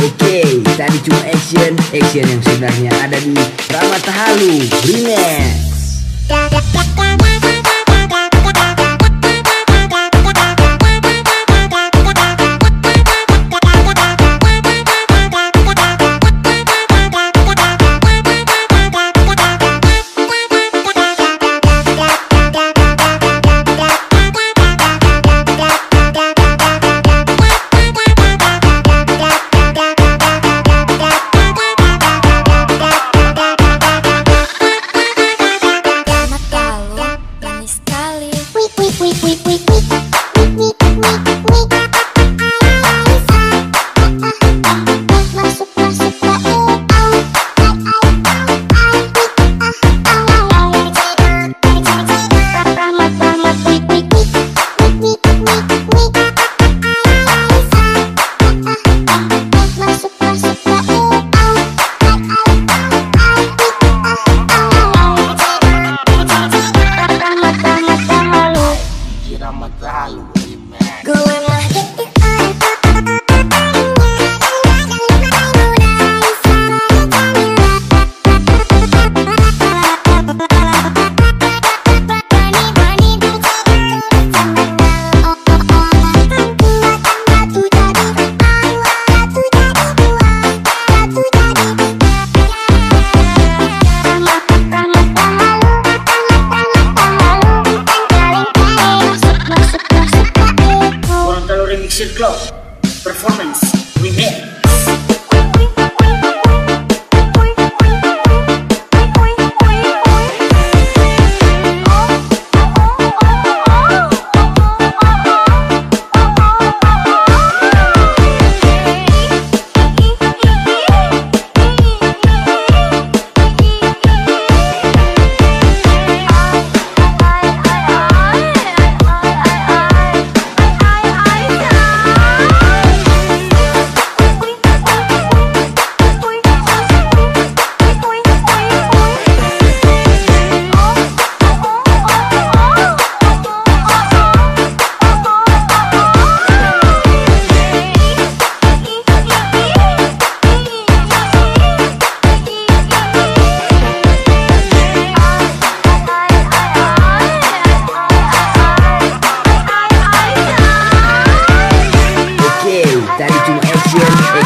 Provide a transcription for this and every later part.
Oke, tadi cuma action, action yang sebenarnya ada di Ramatahalu Remix. we, we, we.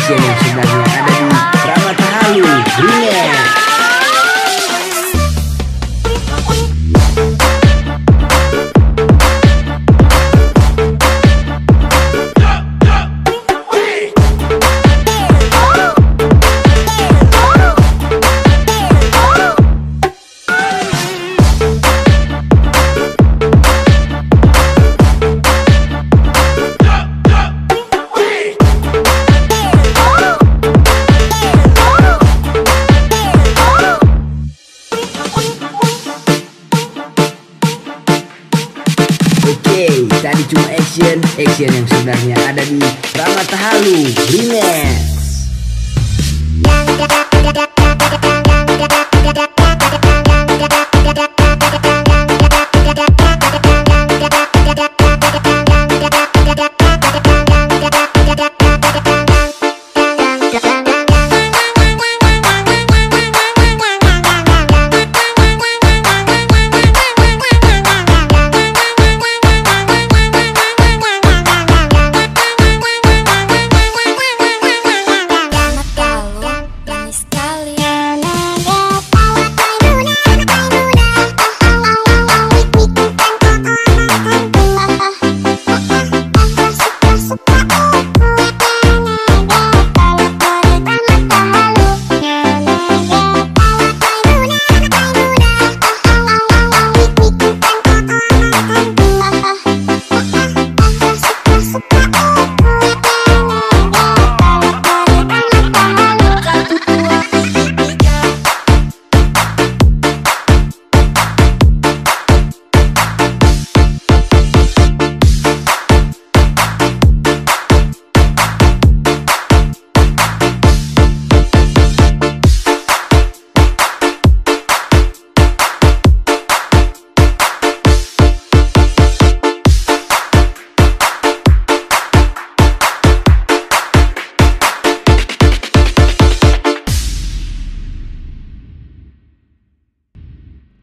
Tadi cuma action action yang sebenarnya ada di Ramatahalu Remix